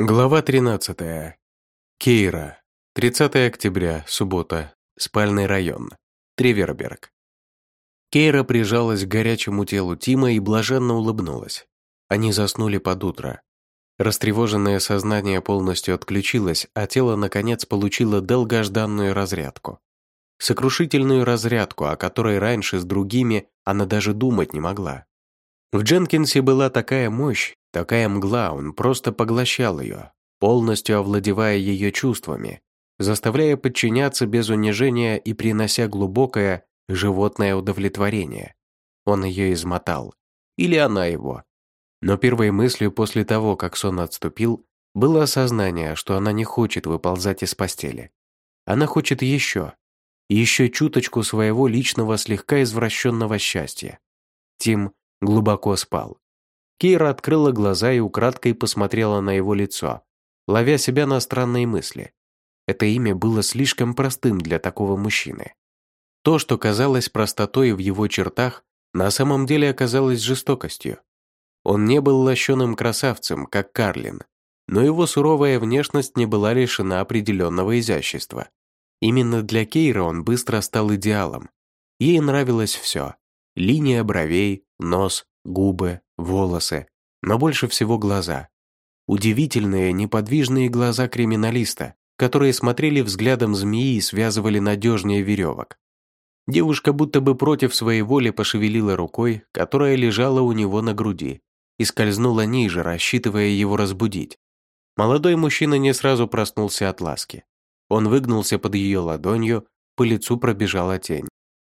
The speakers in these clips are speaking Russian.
Глава 13. Кейра. 30 октября, суббота. Спальный район. Треверберг. Кейра прижалась к горячему телу Тима и блаженно улыбнулась. Они заснули под утро. Растревоженное сознание полностью отключилось, а тело, наконец, получило долгожданную разрядку. Сокрушительную разрядку, о которой раньше с другими она даже думать не могла. В Дженкинсе была такая мощь, такая мгла, он просто поглощал ее, полностью овладевая ее чувствами, заставляя подчиняться без унижения и принося глубокое животное удовлетворение. Он ее измотал. Или она его. Но первой мыслью после того, как сон отступил, было осознание, что она не хочет выползать из постели. Она хочет еще. Еще чуточку своего личного слегка извращенного счастья. Тим глубоко спал. Кейра открыла глаза и украдкой посмотрела на его лицо, ловя себя на странные мысли. Это имя было слишком простым для такого мужчины. То, что казалось простотой в его чертах, на самом деле оказалось жестокостью. Он не был лощеным красавцем, как Карлин, но его суровая внешность не была лишена определенного изящества. Именно для Кейра он быстро стал идеалом. Ей нравилось все. Линия бровей, нос, губы, волосы, но больше всего глаза. Удивительные, неподвижные глаза криминалиста, которые смотрели взглядом змеи и связывали надежнее веревок. Девушка будто бы против своей воли пошевелила рукой, которая лежала у него на груди, и скользнула ниже, рассчитывая его разбудить. Молодой мужчина не сразу проснулся от ласки. Он выгнулся под ее ладонью, по лицу пробежала тень.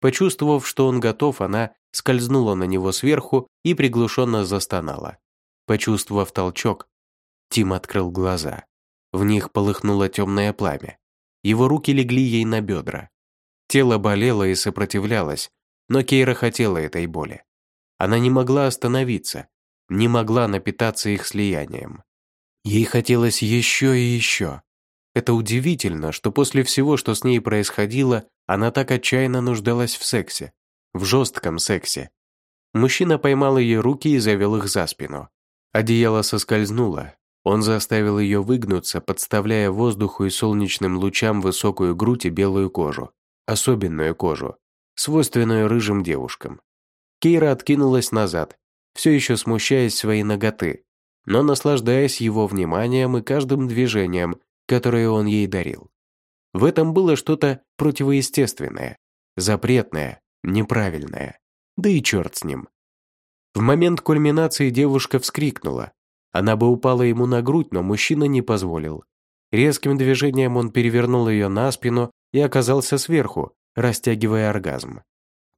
Почувствовав, что он готов, она скользнула на него сверху и приглушенно застонала. Почувствовав толчок, Тим открыл глаза. В них полыхнуло темное пламя. Его руки легли ей на бедра. Тело болело и сопротивлялось, но Кейра хотела этой боли. Она не могла остановиться, не могла напитаться их слиянием. Ей хотелось еще и еще. Это удивительно, что после всего, что с ней происходило, она так отчаянно нуждалась в сексе. В жестком сексе. Мужчина поймал ее руки и завел их за спину. Одеяло соскользнуло. Он заставил ее выгнуться, подставляя воздуху и солнечным лучам высокую грудь и белую кожу. Особенную кожу, свойственную рыжим девушкам. Кейра откинулась назад, все еще смущаясь своей ноготы, но наслаждаясь его вниманием и каждым движением, которое он ей дарил. В этом было что-то противоестественное, запретное, неправильное. Да и черт с ним. В момент кульминации девушка вскрикнула. Она бы упала ему на грудь, но мужчина не позволил. Резким движением он перевернул ее на спину и оказался сверху, растягивая оргазм,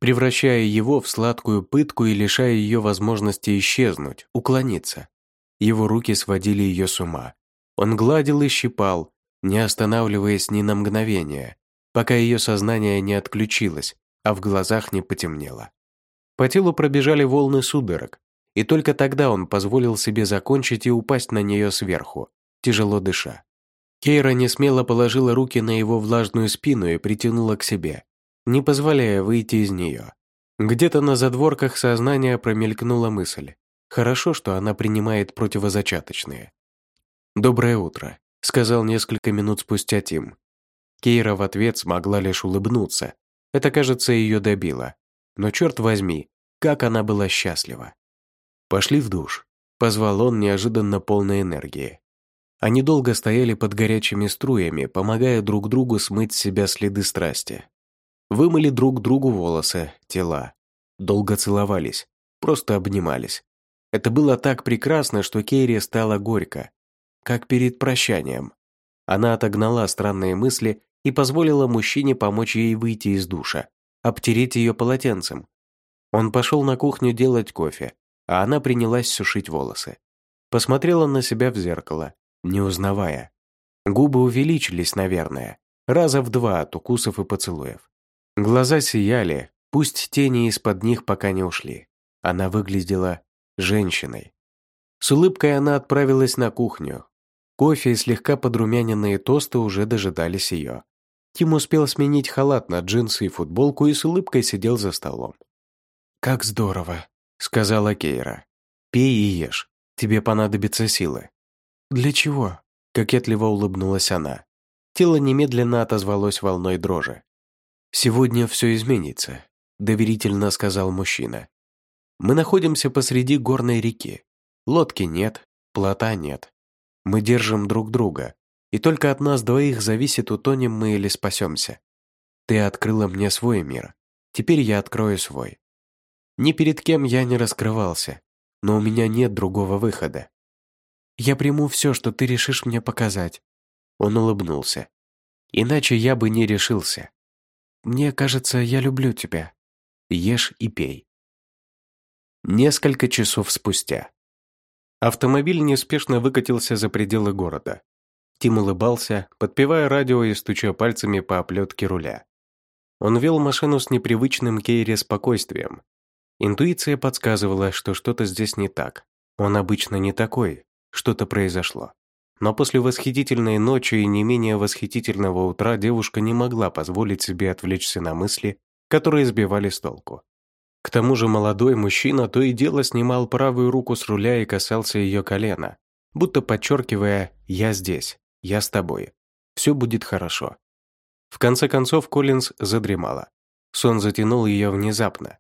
превращая его в сладкую пытку и лишая ее возможности исчезнуть, уклониться. Его руки сводили ее с ума. Он гладил и щипал, не останавливаясь ни на мгновение, пока ее сознание не отключилось, а в глазах не потемнело. По телу пробежали волны судорог, и только тогда он позволил себе закончить и упасть на нее сверху, тяжело дыша. Кейра не смело положила руки на его влажную спину и притянула к себе, не позволяя выйти из нее. Где-то на задворках сознания промелькнула мысль. Хорошо, что она принимает противозачаточные. «Доброе утро», — сказал несколько минут спустя Тим. Кейра в ответ смогла лишь улыбнуться. Это, кажется, ее добило. Но черт возьми, как она была счастлива. «Пошли в душ», — позвал он неожиданно полной энергии. Они долго стояли под горячими струями, помогая друг другу смыть с себя следы страсти. Вымыли друг другу волосы, тела. Долго целовались, просто обнимались. Это было так прекрасно, что Кейре стало горько как перед прощанием. Она отогнала странные мысли и позволила мужчине помочь ей выйти из душа, обтереть ее полотенцем. Он пошел на кухню делать кофе, а она принялась сушить волосы. Посмотрела на себя в зеркало, не узнавая. Губы увеличились, наверное, раза в два от укусов и поцелуев. Глаза сияли, пусть тени из-под них пока не ушли. Она выглядела женщиной. С улыбкой она отправилась на кухню, Кофе и слегка подрумяненные тосты уже дожидались ее. Тим успел сменить халат на джинсы и футболку и с улыбкой сидел за столом. «Как здорово», — сказала Кейра. «Пей и ешь. Тебе понадобятся силы». «Для чего?» – кокетливо улыбнулась она. Тело немедленно отозвалось волной дрожи. «Сегодня все изменится», – доверительно сказал мужчина. «Мы находимся посреди горной реки. Лодки нет, плота нет. Мы держим друг друга, и только от нас двоих зависит, утонем мы или спасемся. Ты открыла мне свой мир, теперь я открою свой. Ни перед кем я не раскрывался, но у меня нет другого выхода. Я приму все, что ты решишь мне показать». Он улыбнулся. «Иначе я бы не решился. Мне кажется, я люблю тебя. Ешь и пей». Несколько часов спустя. Автомобиль неспешно выкатился за пределы города. Тим улыбался, подпевая радио и стуча пальцами по оплетке руля. Он вел машину с непривычным Кейре спокойствием. Интуиция подсказывала, что что-то здесь не так. Он обычно не такой, что-то произошло. Но после восхитительной ночи и не менее восхитительного утра девушка не могла позволить себе отвлечься на мысли, которые сбивали с толку. К тому же молодой мужчина то и дело снимал правую руку с руля и касался ее колена, будто подчеркивая «я здесь, я с тобой, все будет хорошо». В конце концов Коллинз задремала. Сон затянул ее внезапно.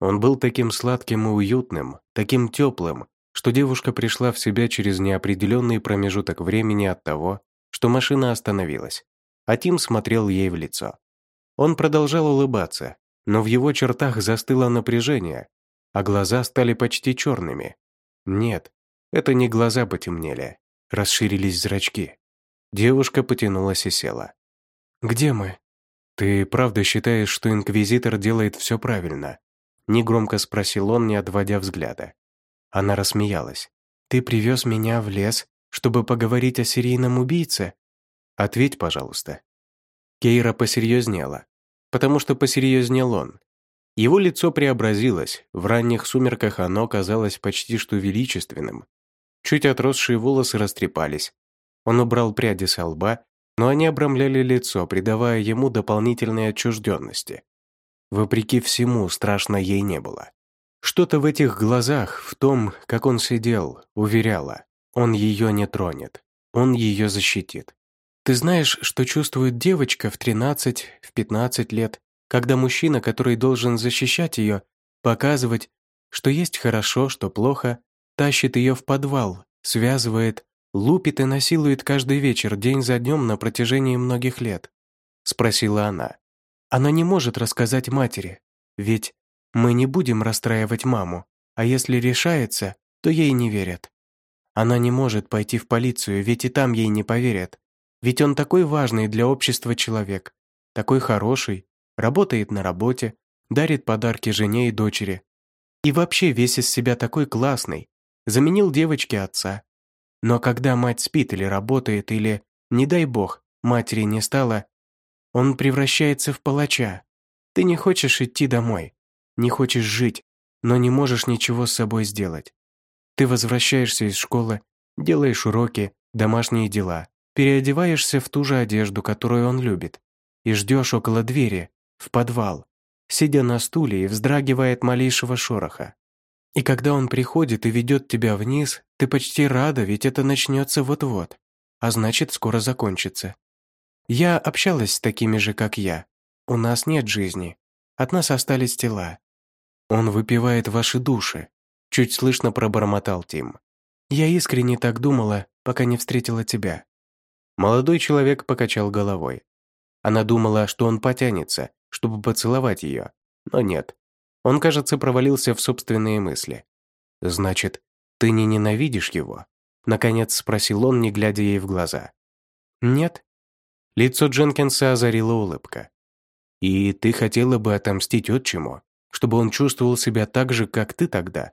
Он был таким сладким и уютным, таким теплым, что девушка пришла в себя через неопределенный промежуток времени от того, что машина остановилась, а Тим смотрел ей в лицо. Он продолжал улыбаться, но в его чертах застыло напряжение, а глаза стали почти черными. Нет, это не глаза потемнели, расширились зрачки. Девушка потянулась и села. «Где мы?» «Ты правда считаешь, что Инквизитор делает все правильно?» Негромко спросил он, не отводя взгляда. Она рассмеялась. «Ты привез меня в лес, чтобы поговорить о серийном убийце? Ответь, пожалуйста». Кейра посерьезнела потому что посерьезнел он. Его лицо преобразилось, в ранних сумерках оно казалось почти что величественным. Чуть отросшие волосы растрепались. Он убрал пряди со лба, но они обрамляли лицо, придавая ему дополнительной отчужденности. Вопреки всему, страшно ей не было. Что-то в этих глазах, в том, как он сидел, уверяло, он ее не тронет, он ее защитит. Ты знаешь, что чувствует девочка в 13, в 15 лет, когда мужчина, который должен защищать ее, показывать, что есть хорошо, что плохо, тащит ее в подвал, связывает, лупит и насилует каждый вечер, день за днем на протяжении многих лет?» Спросила она. «Она не может рассказать матери, ведь мы не будем расстраивать маму, а если решается, то ей не верят. Она не может пойти в полицию, ведь и там ей не поверят. Ведь он такой важный для общества человек, такой хороший, работает на работе, дарит подарки жене и дочери. И вообще весь из себя такой классный, заменил девочке отца. Но когда мать спит или работает, или, не дай бог, матери не стало, он превращается в палача. Ты не хочешь идти домой, не хочешь жить, но не можешь ничего с собой сделать. Ты возвращаешься из школы, делаешь уроки, домашние дела, переодеваешься в ту же одежду, которую он любит, и ждешь около двери, в подвал, сидя на стуле и вздрагивая от малейшего шороха. И когда он приходит и ведет тебя вниз, ты почти рада, ведь это начнется вот-вот, а значит, скоро закончится. Я общалась с такими же, как я. У нас нет жизни. От нас остались тела. Он выпивает ваши души. Чуть слышно пробормотал Тим. Я искренне так думала, пока не встретила тебя. Молодой человек покачал головой. Она думала, что он потянется, чтобы поцеловать ее, но нет. Он, кажется, провалился в собственные мысли. «Значит, ты не ненавидишь его?» Наконец спросил он, не глядя ей в глаза. «Нет». Лицо Дженкинса озарила улыбка. «И ты хотела бы отомстить отчиму, чтобы он чувствовал себя так же, как ты тогда?»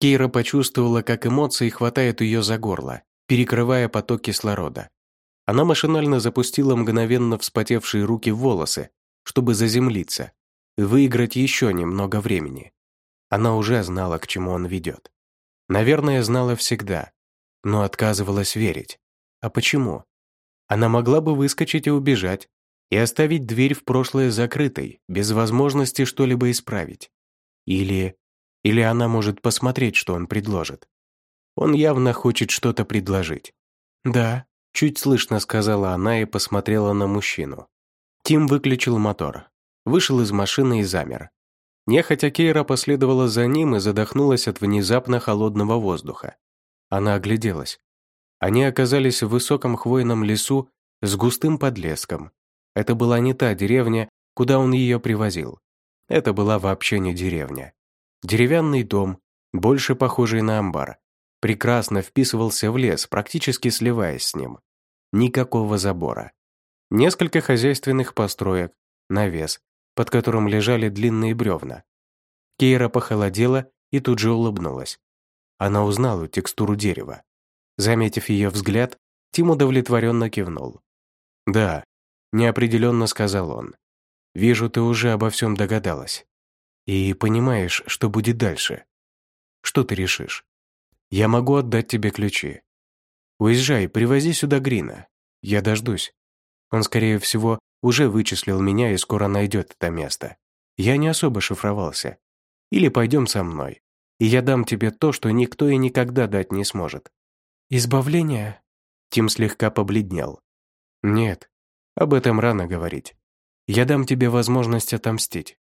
Кейра почувствовала, как эмоции хватают ее за горло, перекрывая поток кислорода. Она машинально запустила мгновенно вспотевшие руки в волосы, чтобы заземлиться, выиграть еще немного времени. Она уже знала, к чему он ведет. Наверное, знала всегда, но отказывалась верить. А почему? Она могла бы выскочить и убежать, и оставить дверь в прошлое закрытой, без возможности что-либо исправить. Или... Или она может посмотреть, что он предложит. Он явно хочет что-то предложить. «Да», – чуть слышно сказала она и посмотрела на мужчину. Тим выключил мотор, вышел из машины и замер. Нехотя Кейра последовала за ним и задохнулась от внезапно холодного воздуха. Она огляделась. Они оказались в высоком хвойном лесу с густым подлеском. Это была не та деревня, куда он ее привозил. Это была вообще не деревня. Деревянный дом, больше похожий на амбар, прекрасно вписывался в лес, практически сливаясь с ним. Никакого забора. Несколько хозяйственных построек, навес, под которым лежали длинные бревна. Кейра похолодела и тут же улыбнулась. Она узнала текстуру дерева. Заметив ее взгляд, Тим удовлетворенно кивнул. «Да», — неопределенно сказал он. «Вижу, ты уже обо всем догадалась. И понимаешь, что будет дальше. Что ты решишь? Я могу отдать тебе ключи. Уезжай, привози сюда Грина. Я дождусь. Он, скорее всего, уже вычислил меня и скоро найдет это место. Я не особо шифровался. Или пойдем со мной, и я дам тебе то, что никто и никогда дать не сможет. Избавление? Тим слегка побледнел. Нет, об этом рано говорить. Я дам тебе возможность отомстить.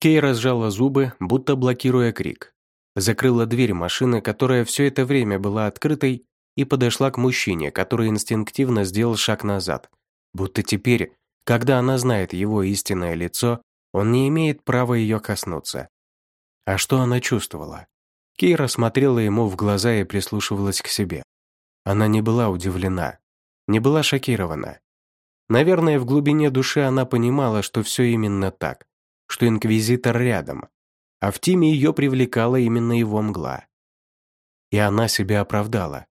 Кей разжала зубы, будто блокируя крик. Закрыла дверь машины, которая все это время была открытой, и подошла к мужчине, который инстинктивно сделал шаг назад, будто теперь когда она знает его истинное лицо, он не имеет права ее коснуться. А что она чувствовала? Кейра смотрела ему в глаза и прислушивалась к себе. Она не была удивлена, не была шокирована. Наверное, в глубине души она понимала, что все именно так, что Инквизитор рядом, а в Тиме ее привлекала именно его мгла. И она себя оправдала.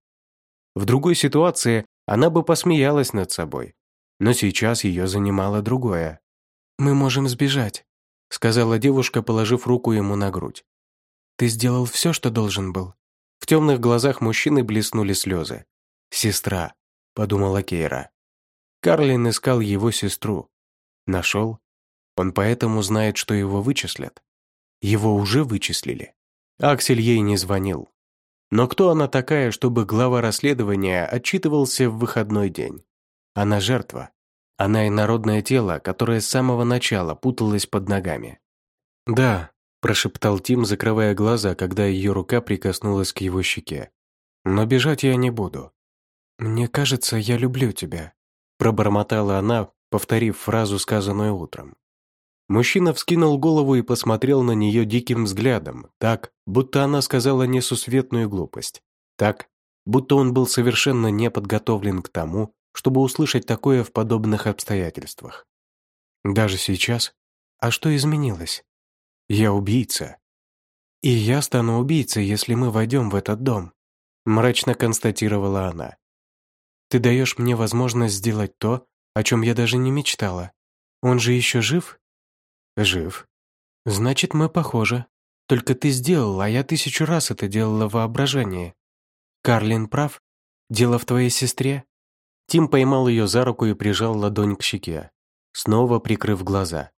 В другой ситуации она бы посмеялась над собой, но сейчас ее занимало другое. «Мы можем сбежать», — сказала девушка, положив руку ему на грудь. «Ты сделал все, что должен был». В темных глазах мужчины блеснули слезы. «Сестра», — подумала Кейра. Карлин искал его сестру. Нашел. Он поэтому знает, что его вычислят. Его уже вычислили. Аксель ей не звонил. Но кто она такая, чтобы глава расследования отчитывался в выходной день? Она жертва. Она инородное тело, которое с самого начала путалось под ногами. «Да», – прошептал Тим, закрывая глаза, когда ее рука прикоснулась к его щеке. «Но бежать я не буду». «Мне кажется, я люблю тебя», – пробормотала она, повторив фразу, сказанную утром. Мужчина вскинул голову и посмотрел на нее диким взглядом, так, будто она сказала несусветную глупость. Так, будто он был совершенно не подготовлен к тому, чтобы услышать такое в подобных обстоятельствах. Даже сейчас? А что изменилось? Я убийца. И я стану убийцей, если мы войдем в этот дом, мрачно констатировала она. Ты даешь мне возможность сделать то, о чем я даже не мечтала. Он же еще жив? Жив. Значит, мы похожи. Только ты сделал, а я тысячу раз это делала в воображении. Карлин прав. Дело в твоей сестре. Тим поймал ее за руку и прижал ладонь к щеке, снова прикрыв глаза.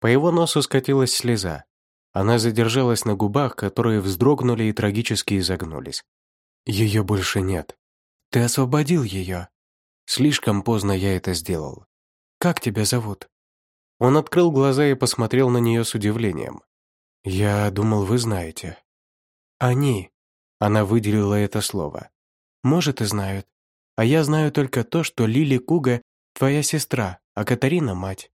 По его носу скатилась слеза. Она задержалась на губах, которые вздрогнули и трагически изогнулись. Ее больше нет. Ты освободил ее. Слишком поздно я это сделал. Как тебя зовут? Он открыл глаза и посмотрел на нее с удивлением. «Я думал, вы знаете». «Они», — она выделила это слово. «Может, и знают. А я знаю только то, что Лили Куга – твоя сестра, а Катарина – мать».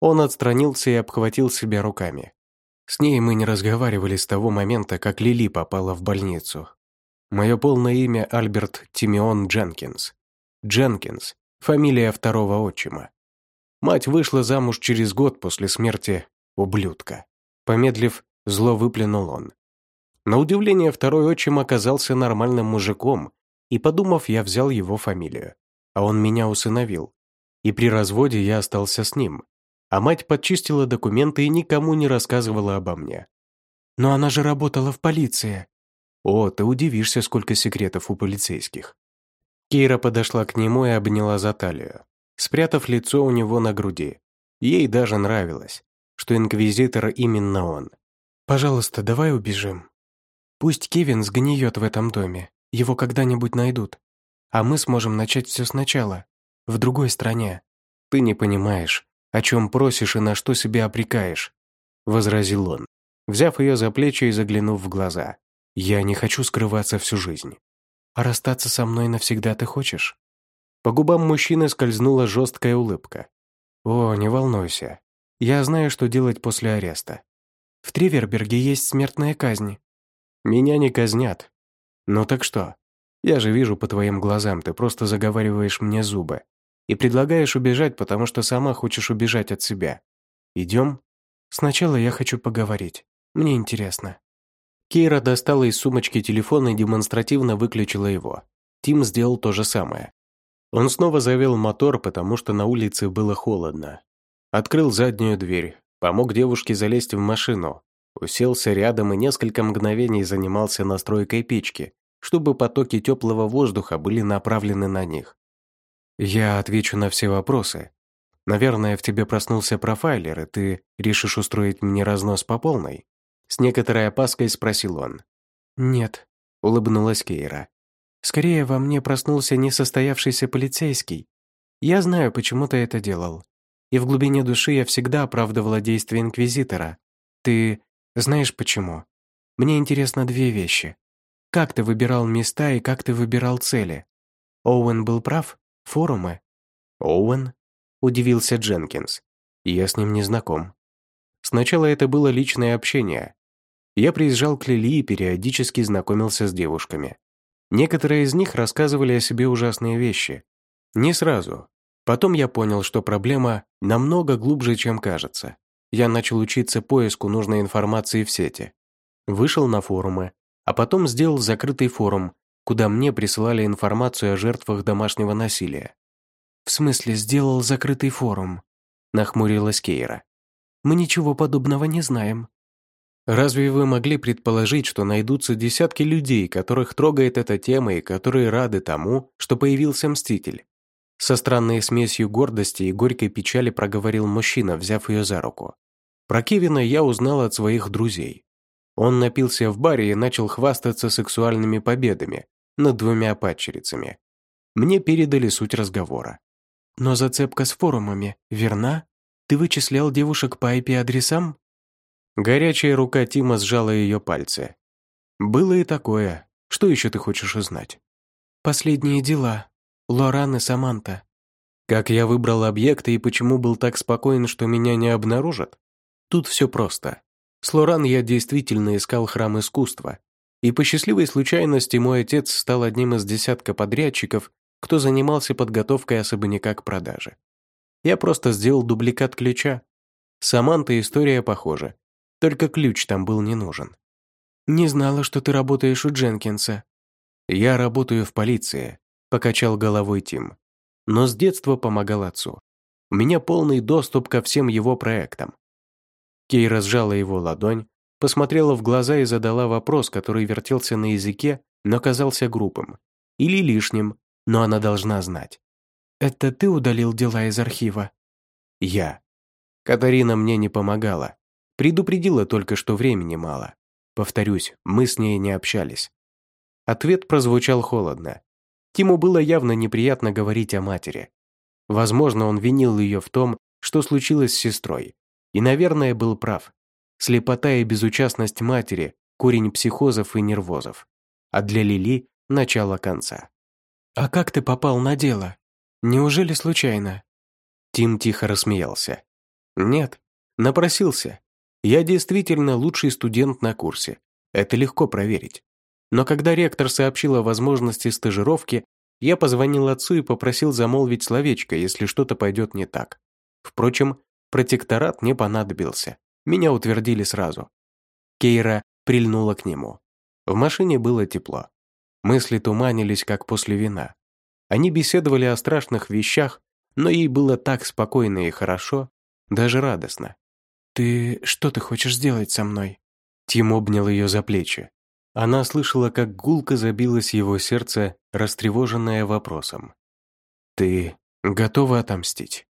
Он отстранился и обхватил себя руками. С ней мы не разговаривали с того момента, как Лили попала в больницу. Мое полное имя Альберт Тимеон Дженкинс. Дженкинс – фамилия второго отчима. Мать вышла замуж через год после смерти ублюдка. Помедлив, зло выплюнул он. На удивление, второй отчим оказался нормальным мужиком и, подумав, я взял его фамилию. А он меня усыновил. И при разводе я остался с ним. А мать подчистила документы и никому не рассказывала обо мне. «Но она же работала в полиции». «О, ты удивишься, сколько секретов у полицейских». Кейра подошла к нему и обняла за талию, спрятав лицо у него на груди. Ей даже нравилось, что инквизитор именно он. «Пожалуйста, давай убежим. Пусть Кевин сгниет в этом доме. Его когда-нибудь найдут. а мы сможем начать все сначала, в другой стране». «Ты не понимаешь, о чем просишь и на что себя обрекаешь», — возразил он, взяв ее за плечи и заглянув в глаза. «Я не хочу скрываться всю жизнь». «А расстаться со мной навсегда ты хочешь?» По губам мужчины скользнула жесткая улыбка. «О, не волнуйся. Я знаю, что делать после ареста. В Триверберге есть смертная казнь». «Меня не казнят. Ну так что? Я же вижу по твоим глазам, ты просто заговариваешь мне зубы и предлагаешь убежать, потому что сама хочешь убежать от себя. Идем?» «Сначала я хочу поговорить. Мне интересно». Кейра достала из сумочки телефон и демонстративно выключила его. Тим сделал то же самое. Он снова завел мотор, потому что на улице было холодно. Открыл заднюю дверь, помог девушке залезть в машину, уселся рядом и несколько мгновений занимался настройкой печки, чтобы потоки теплого воздуха были направлены на них. «Я отвечу на все вопросы. Наверное, в тебе проснулся профайлер, и ты решишь устроить мне разнос по полной?» С некоторой опаской спросил он. «Нет», — улыбнулась Кейра. «Скорее во мне проснулся несостоявшийся полицейский. Я знаю, почему ты это делал. И в глубине души я всегда оправдывала действия Инквизитора. Ты знаешь почему? Мне интересно две вещи. Как ты выбирал места и как ты выбирал цели? Оуэн был прав? Форумы?» «Оуэн?» – удивился Дженкинс. «Я с ним не знаком». Сначала это было личное общение. Я приезжал к Лили и периодически знакомился с девушками. Некоторые из них рассказывали о себе ужасные вещи. Не сразу. Потом я понял, что проблема намного глубже, чем кажется. Я начал учиться поиску нужной информации в сети. Вышел на форумы, а потом сделал закрытый форум, куда мне присылали информацию о жертвах домашнего насилия. «В смысле, сделал закрытый форум?» – нахмурилась Кейра. «Мы ничего подобного не знаем». «Разве вы могли предположить, что найдутся десятки людей, которых трогает эта тема и которые рады тому, что появился Мститель?» Со странной смесью гордости и горькой печали проговорил мужчина, взяв ее за руку. Про Кевина я узнал от своих друзей. Он напился в баре и начал хвастаться сексуальными победами, над двумя падчерицами. Мне передали суть разговора. «Но зацепка с форумами верна? Ты вычислял девушек по IP-адресам?» Горячая рука Тима сжала ее пальцы. «Было и такое. Что еще ты хочешь узнать?» «Последние дела. Лоран и Саманта». «Как я выбрал объекты и почему был так спокоен, что меня не обнаружат?» Тут все просто. С Лоран я действительно искал храм искусства, и по счастливой случайности мой отец стал одним из десятка подрядчиков, кто занимался подготовкой особняка к продаже. Я просто сделал дубликат ключа. Саманта история похожа, только ключ там был не нужен. «Не знала, что ты работаешь у Дженкинса». «Я работаю в полиции», — покачал головой Тим. «Но с детства помогал отцу. У меня полный доступ ко всем его проектам». Кей разжала его ладонь, посмотрела в глаза и задала вопрос, который вертелся на языке, но казался грубым. Или лишним, но она должна знать. «Это ты удалил дела из архива?» «Я». Катарина мне не помогала. Предупредила только, что времени мало. Повторюсь, мы с ней не общались. Ответ прозвучал холодно. Тиму было явно неприятно говорить о матери. Возможно, он винил ее в том, что случилось с сестрой. И, наверное, был прав. Слепота и безучастность матери – корень психозов и нервозов. А для Лили – начало конца. «А как ты попал на дело? Неужели случайно?» Тим тихо рассмеялся. «Нет, напросился. Я действительно лучший студент на курсе. Это легко проверить. Но когда ректор сообщил о возможности стажировки, я позвонил отцу и попросил замолвить словечко, если что-то пойдет не так. Впрочем, протекторат не понадобился. Меня утвердили сразу. Кейра прильнула к нему. В машине было тепло. Мысли туманились, как после вина. Они беседовали о страшных вещах, но ей было так спокойно и хорошо, даже радостно. «Ты что ты хочешь сделать со мной?» Тим обнял ее за плечи. Она слышала, как гулко забилось его сердце, растревоженное вопросом. «Ты готова отомстить?»